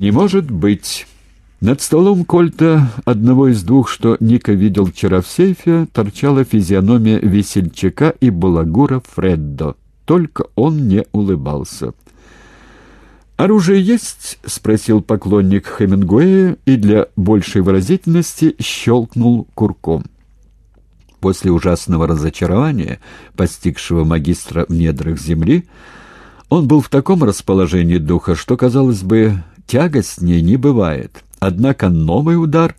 «Не может быть!» Над столом Кольта, одного из двух, что Ника видел вчера в сейфе, торчала физиономия весельчака и балагура Фреддо. Только он не улыбался. «Оружие есть?» — спросил поклонник Хемингуэя и для большей выразительности щелкнул курком. После ужасного разочарования, постигшего магистра в недрах земли, он был в таком расположении духа, что, казалось бы, тягостнее не бывает — Однако новый удар,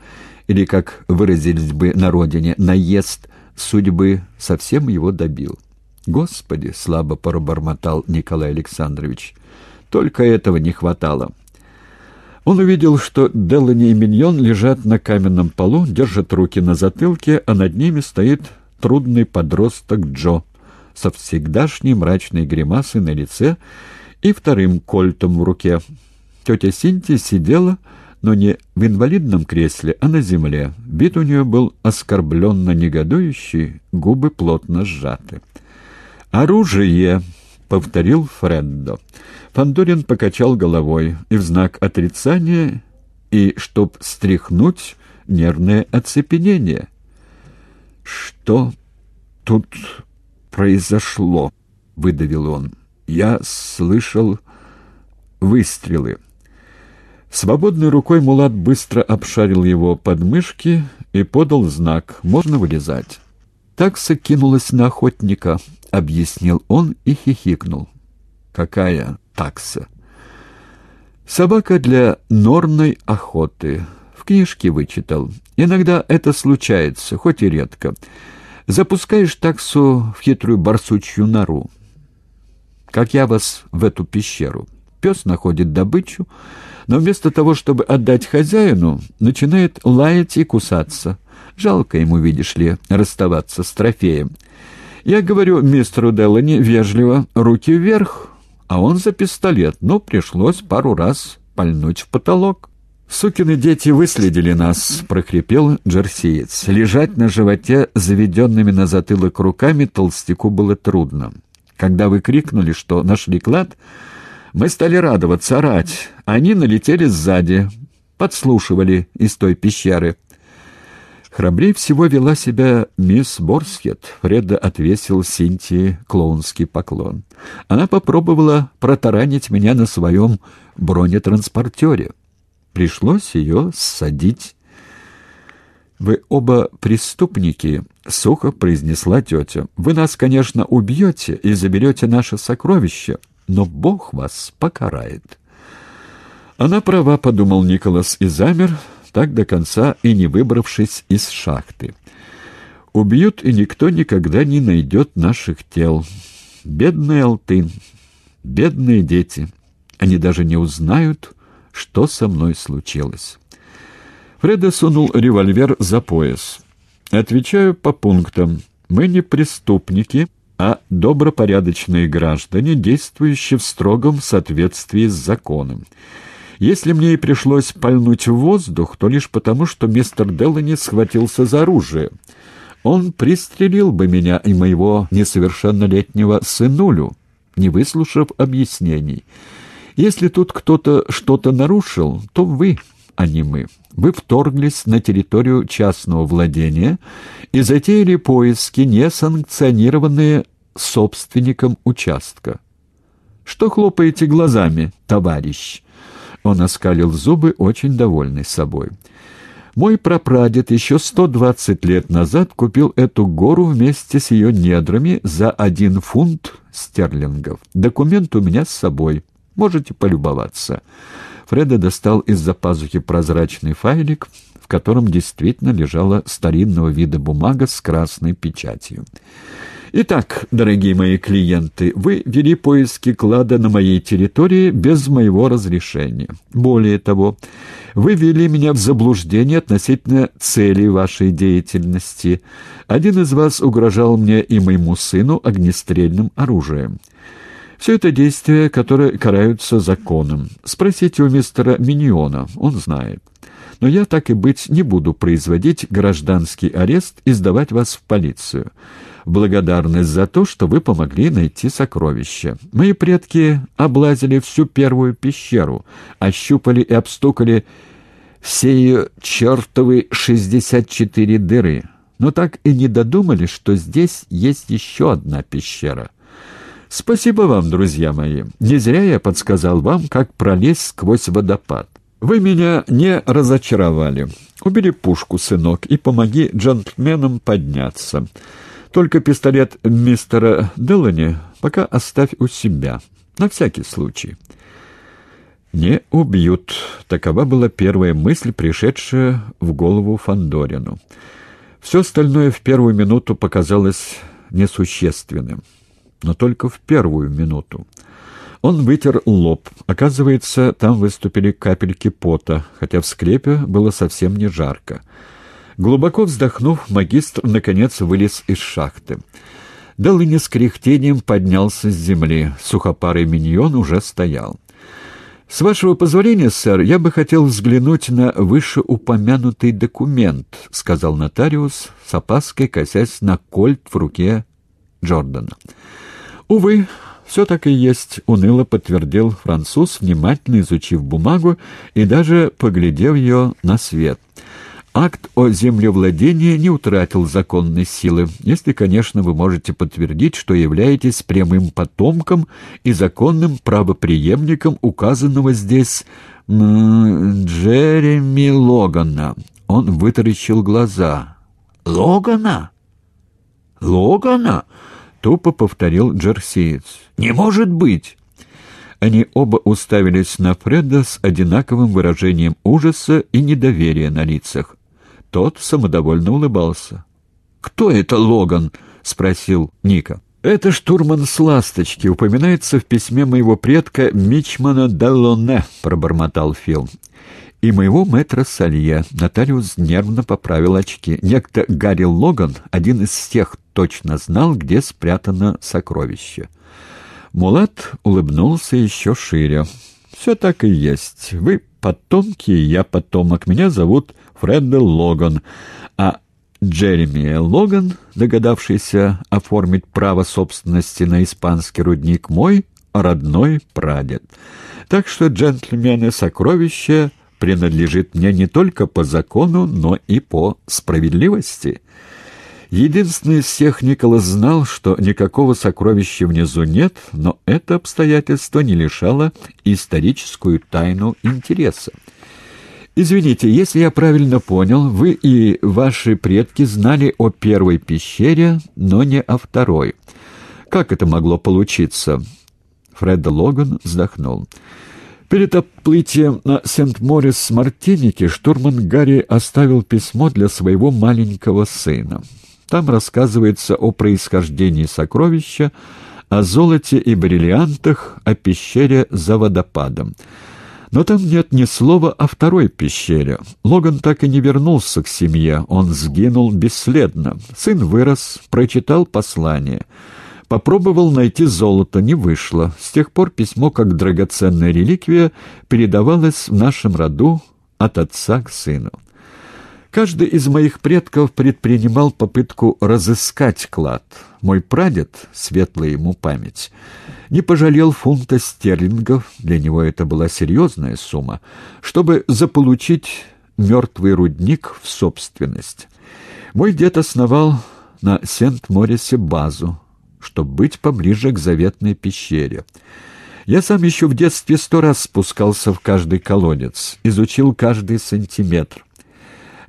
или, как выразились бы на родине, наезд судьбы совсем его добил. «Господи!» — слабо пробормотал Николай Александрович. «Только этого не хватало». Он увидел, что Делани и Миньон лежат на каменном полу, держат руки на затылке, а над ними стоит трудный подросток Джо со всегдашней мрачной гримасой на лице и вторым кольтом в руке. Тетя Синтия сидела но не в инвалидном кресле, а на земле. Вид у нее был оскорбленно негодующий, губы плотно сжаты. «Оружие!» — повторил Фреддо. Фандорин покачал головой и в знак отрицания, и, чтоб стряхнуть, нервное оцепенение. «Что тут произошло?» — выдавил он. «Я слышал выстрелы». Свободной рукой Мулат быстро обшарил его подмышки и подал знак «Можно вылезать». «Такса кинулась на охотника», — объяснил он и хихикнул. «Какая такса?» «Собака для норной охоты. В книжке вычитал. Иногда это случается, хоть и редко. Запускаешь таксу в хитрую барсучью нору. Как я вас в эту пещеру. Пес находит добычу, но вместо того, чтобы отдать хозяину, начинает лаять и кусаться. Жалко ему, видишь ли, расставаться с трофеем. Я говорю мистеру Делани вежливо, руки вверх, а он за пистолет, но пришлось пару раз пальнуть в потолок. «Сукины дети выследили нас», — прохрипел джерсиец. Лежать на животе, заведенными на затылок руками, толстяку было трудно. Когда вы крикнули, что нашли клад, мы стали радоваться, орать. Они налетели сзади, подслушивали из той пещеры. Храбрее всего вела себя мисс Борсхет. Фреда отвесил Синтии клоунский поклон. Она попробовала протаранить меня на своем бронетранспортере. Пришлось ее ссадить. «Вы оба преступники», — сухо произнесла тетя. «Вы нас, конечно, убьете и заберете наше сокровище, но Бог вас покарает». «Она права», — подумал Николас и замер, так до конца и не выбравшись из шахты. «Убьют, и никто никогда не найдет наших тел. Бедный Алтын, бедные дети. Они даже не узнают, что со мной случилось». Фреда сунул револьвер за пояс. «Отвечаю по пунктам. Мы не преступники» а добропорядочные граждане, действующие в строгом соответствии с законом. Если мне и пришлось пальнуть в воздух, то лишь потому, что мистер Делани схватился за оружие. Он пристрелил бы меня и моего несовершеннолетнего сынулю, не выслушав объяснений. Если тут кто-то что-то нарушил, то вы, а не мы. Вы вторглись на территорию частного владения и затеяли поиски, несанкционированные собственником участка. «Что хлопаете глазами, товарищ?» Он оскалил зубы, очень довольный собой. «Мой прапрадед еще 120 лет назад купил эту гору вместе с ее недрами за один фунт стерлингов. Документ у меня с собой. Можете полюбоваться». Фреда достал из-за пазухи прозрачный файлик, в котором действительно лежала старинного вида бумага с красной печатью. Итак, дорогие мои клиенты, вы вели поиски клада на моей территории без моего разрешения. Более того, вы ввели меня в заблуждение относительно цели вашей деятельности. Один из вас угрожал мне и моему сыну огнестрельным оружием. Все это действия, которые караются законом. Спросите у мистера Миньона, он знает. Но я, так и быть, не буду производить гражданский арест и сдавать вас в полицию. Благодарность за то, что вы помогли найти сокровища. Мои предки облазили всю первую пещеру, ощупали и обстукали все ее чертовы шестьдесят четыре дыры, но так и не додумались, что здесь есть еще одна пещера. Спасибо вам, друзья мои. Не зря я подсказал вам, как пролезть сквозь водопад. Вы меня не разочаровали. Убери пушку, сынок, и помоги джентльменам подняться. Только пистолет мистера Делани пока оставь у себя, на всякий случай». «Не убьют», — такова была первая мысль, пришедшая в голову Фандорину. Все остальное в первую минуту показалось несущественным, но только в первую минуту. Он вытер лоб. Оказывается, там выступили капельки пота, хотя в склепе было совсем не жарко. Глубоко вздохнув, магистр, наконец, вылез из шахты. Делыни с кряхтением поднялся с земли. Сухопарый миньон уже стоял. «С вашего позволения, сэр, я бы хотел взглянуть на вышеупомянутый документ», — сказал нотариус, с опаской косясь на кольт в руке Джордана. «Увы, все так и есть», — уныло подтвердил француз, внимательно изучив бумагу и даже поглядев ее на свет — Акт о землевладении не утратил законной силы, если, конечно, вы можете подтвердить, что являетесь прямым потомком и законным правопреемником указанного здесь Джереми Логана. Он вытаращил глаза. «Логана? Логана?» — тупо повторил джерсиец. «Не может быть!» Они оба уставились на Фреда с одинаковым выражением ужаса и недоверия на лицах. Тот самодовольно улыбался. «Кто это Логан?» — спросил Ника. «Это штурман с ласточки, упоминается в письме моего предка Мичмана Деллоне», — пробормотал Фил. «И моего мэтра Салье», — нотариус нервно поправил очки. «Некто Гарри Логан, один из тех, точно знал, где спрятано сокровище». Мулат улыбнулся еще шире. «Все так и есть. Вы потомки, я потомок. Меня зовут Фредда Логан, а Джереми Логан, догадавшийся оформить право собственности на испанский рудник, мой родной прадед. Так что, джентльмены, сокровище принадлежит мне не только по закону, но и по справедливости». Единственный из всех Николас знал, что никакого сокровища внизу нет, но это обстоятельство не лишало историческую тайну интереса. «Извините, если я правильно понял, вы и ваши предки знали о первой пещере, но не о второй. Как это могло получиться?» Фред Логан вздохнул. Перед отплытием на Сент-Морис с штурман Гарри оставил письмо для своего маленького сына. Там рассказывается о происхождении сокровища, о золоте и бриллиантах, о пещере за водопадом. Но там нет ни слова о второй пещере. Логан так и не вернулся к семье, он сгинул бесследно. Сын вырос, прочитал послание. Попробовал найти золото, не вышло. С тех пор письмо, как драгоценная реликвия, передавалось в нашем роду от отца к сыну. Каждый из моих предков предпринимал попытку разыскать клад. Мой прадед, светлая ему память, не пожалел фунта стерлингов, для него это была серьезная сумма, чтобы заполучить мертвый рудник в собственность. Мой дед основал на Сент-Морисе базу, чтобы быть поближе к заветной пещере. Я сам еще в детстве сто раз спускался в каждый колодец, изучил каждый сантиметр.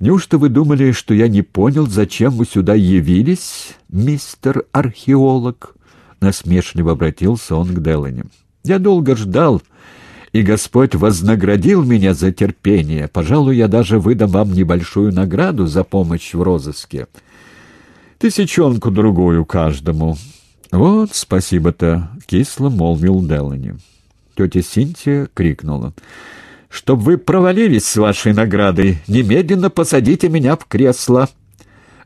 Неужто вы думали, что я не понял, зачем вы сюда явились, мистер археолог? Насмешливо обратился он к Делане. «Я долго ждал, и Господь вознаградил меня за терпение. Пожалуй, я даже выдам вам небольшую награду за помощь в розыске. Тысячонку-другую каждому». «Вот спасибо-то», — кисло молвил Делани. Тетя Синтия крикнула. «Чтоб вы провалились с вашей наградой, немедленно посадите меня в кресло».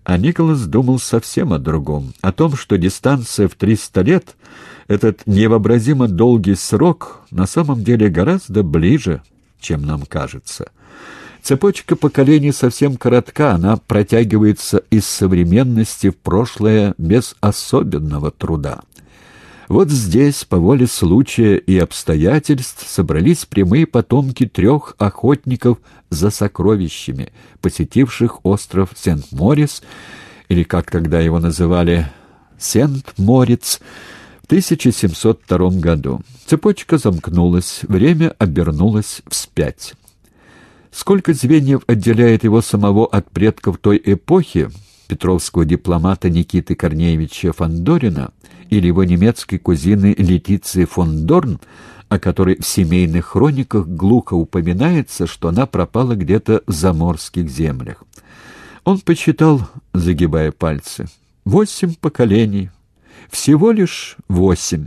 А Николас думал совсем о другом, о том, что дистанция в 300 лет, этот невообразимо долгий срок, на самом деле гораздо ближе, чем нам кажется. Цепочка поколений совсем коротка, она протягивается из современности в прошлое без особенного труда. Вот здесь, по воле случая и обстоятельств, собрались прямые потомки трех охотников за сокровищами, посетивших остров Сент-Морис, или, как тогда его называли, Сент-Морец, в 1702 году. Цепочка замкнулась, время обернулось вспять. Сколько звеньев отделяет его самого от предков той эпохи, петровского дипломата Никиты Корнеевича Фандорина или его немецкой кузины Летиции фон Дорн, о которой в семейных хрониках глухо упоминается, что она пропала где-то в заморских землях. Он посчитал, загибая пальцы, восемь поколений, всего лишь восемь.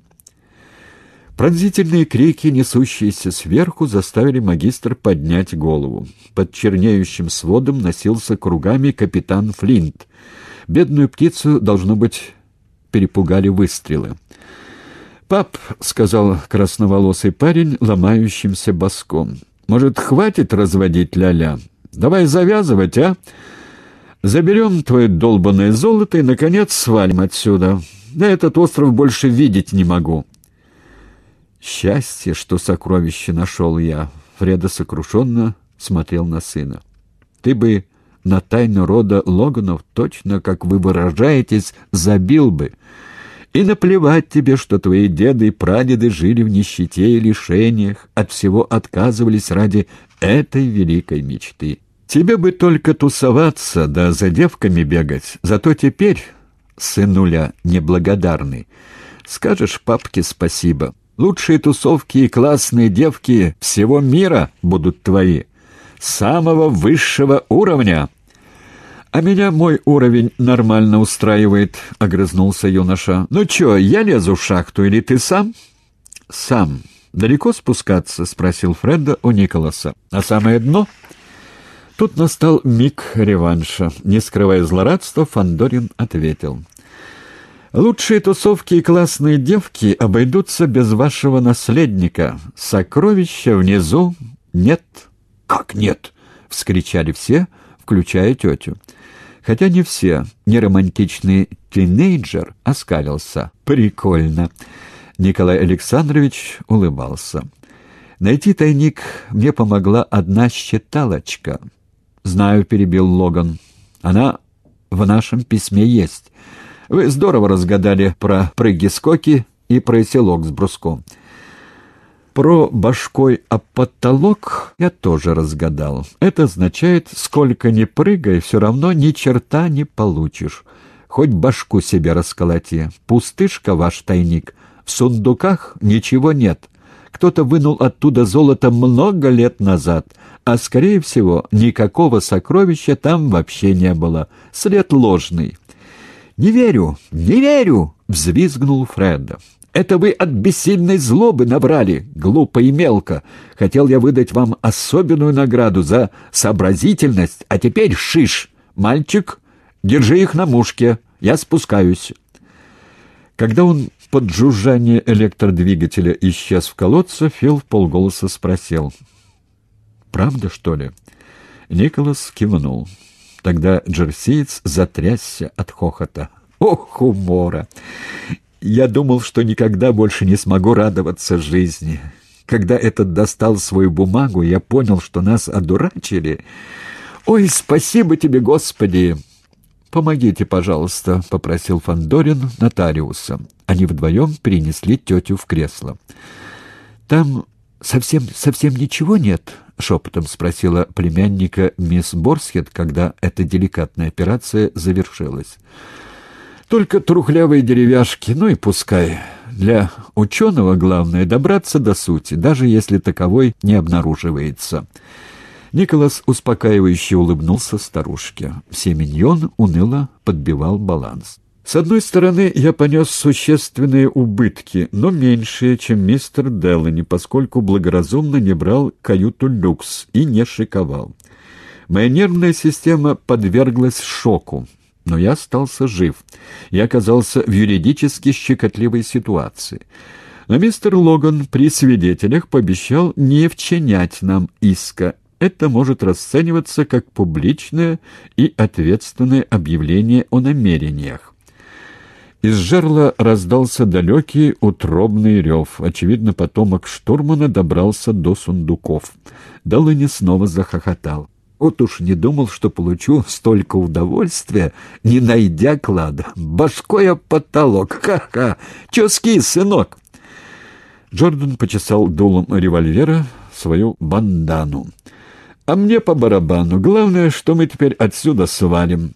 Пронзительные крики, несущиеся сверху, заставили магистр поднять голову. Под чернеющим сводом носился кругами капитан Флинт. Бедную птицу, должно быть, перепугали выстрелы. «Пап», — сказал красноволосый парень, ломающимся боском, — «может, хватит разводить ля-ля? Давай завязывать, а? Заберем твое долбанное золото и, наконец, свалим отсюда. Да этот остров больше видеть не могу». Счастье, что сокровище нашел я. Фреда сокрушенно смотрел на сына. Ты бы на тайну рода Логанов, точно, как вы выражаетесь, забил бы. И наплевать тебе, что твои деды и прадеды жили в нищете и лишениях, от всего отказывались ради этой великой мечты. Тебе бы только тусоваться, да за девками бегать. Зато теперь, сынуля неблагодарный, скажешь папке спасибо. Лучшие тусовки и классные девки всего мира будут твои. Самого высшего уровня. А меня мой уровень нормально устраивает, — огрызнулся юноша. Ну чё, я лезу в шахту или ты сам? Сам. Далеко спускаться? — спросил Фредда у Николаса. А самое дно? Тут настал миг реванша. Не скрывая злорадства, Фандорин ответил. Лучшие тусовки и классные девки обойдутся без вашего наследника. Сокровища внизу нет. Как нет? вскричали все, включая тетю. Хотя не все. Неромантичный тинейджер оскалился. Прикольно. Николай Александрович улыбался. Найти тайник мне помогла одна считалочка. Знаю, перебил Логан. Она в нашем письме есть. Вы здорово разгадали про прыги-скоки и про селок с бруском. Про башкой об потолок я тоже разгадал. Это означает, сколько ни прыгай, все равно ни черта не получишь. Хоть башку себе расколоти. Пустышка ваш тайник. В сундуках ничего нет. Кто-то вынул оттуда золото много лет назад, а, скорее всего, никакого сокровища там вообще не было. След ложный. «Не верю, не верю!» — взвизгнул Фредда. «Это вы от бессильной злобы набрали, глупо и мелко. Хотел я выдать вам особенную награду за сообразительность, а теперь шиш! Мальчик, держи их на мушке, я спускаюсь». Когда он под жужжание электродвигателя исчез в колодце, Фил полголоса спросил. «Правда, что ли?» Николас кивнул. Тогда джерсиец затрясся от хохота. Ох, умора! Я думал, что никогда больше не смогу радоваться жизни. Когда этот достал свою бумагу, я понял, что нас одурачили. Ой, спасибо тебе, Господи! «Помогите, пожалуйста», — попросил Фандорин нотариуса. Они вдвоем перенесли тетю в кресло. «Там совсем, совсем ничего нет?» — шепотом спросила племянника мисс Борсхед, когда эта деликатная операция завершилась. «Только трухлявые деревяшки, ну и пускай. Для ученого главное — добраться до сути, даже если таковой не обнаруживается». Николас успокаивающе улыбнулся старушке. Семеньон уныло подбивал баланс. С одной стороны, я понес существенные убытки, но меньшие, чем мистер Делани, поскольку благоразумно не брал каюту люкс и не шиковал. Моя нервная система подверглась шоку, но я остался жив. Я оказался в юридически щекотливой ситуации. Но мистер Логан при свидетелях пообещал не вчинять нам иска, это может расцениваться как публичное и ответственное объявление о намерениях. Из жерла раздался далекий утробный рев. Очевидно, потомок штурмана добрался до сундуков. Долыни снова захохотал. Вот уж не думал, что получу столько удовольствия, не найдя клада. Башкой об потолок. Ха-ха! Чё ски, сынок? Джордан почесал дулом револьвера свою бандану. «А мне по барабану. Главное, что мы теперь отсюда свалим».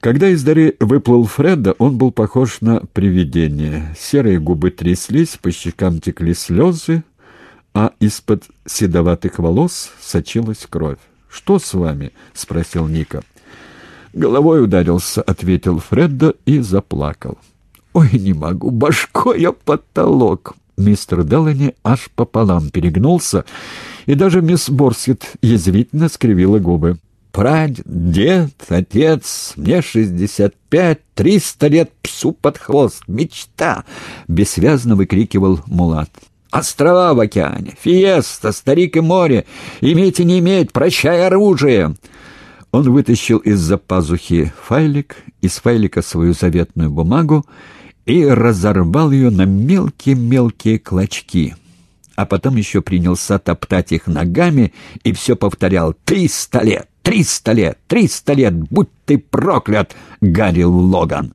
Когда из дыры выплыл Фредда, он был похож на привидение. Серые губы тряслись, по щекам текли слезы, а из-под седоватых волос сочилась кровь. «Что с вами?» — спросил Ника. «Головой ударился», — ответил Фредда и заплакал. «Ой, не могу, башкой я потолок!» Мистер Делани аж пополам перегнулся, и даже мисс Борсит язвительно скривила губы. «Прадед, дед, отец, мне шестьдесят пять, триста лет псу под хвост, мечта!» — бессвязно выкрикивал Мулат. «Острова в океане, фиеста, старик и море, иметь и не иметь, прощай оружие!» Он вытащил из-за пазухи файлик, из файлика свою заветную бумагу и разорвал ее на мелкие-мелкие клочки. А потом еще принялся топтать их ногами и все повторял «Триста лет! Триста лет! Триста лет! Будь ты проклят!» — гарил Логан.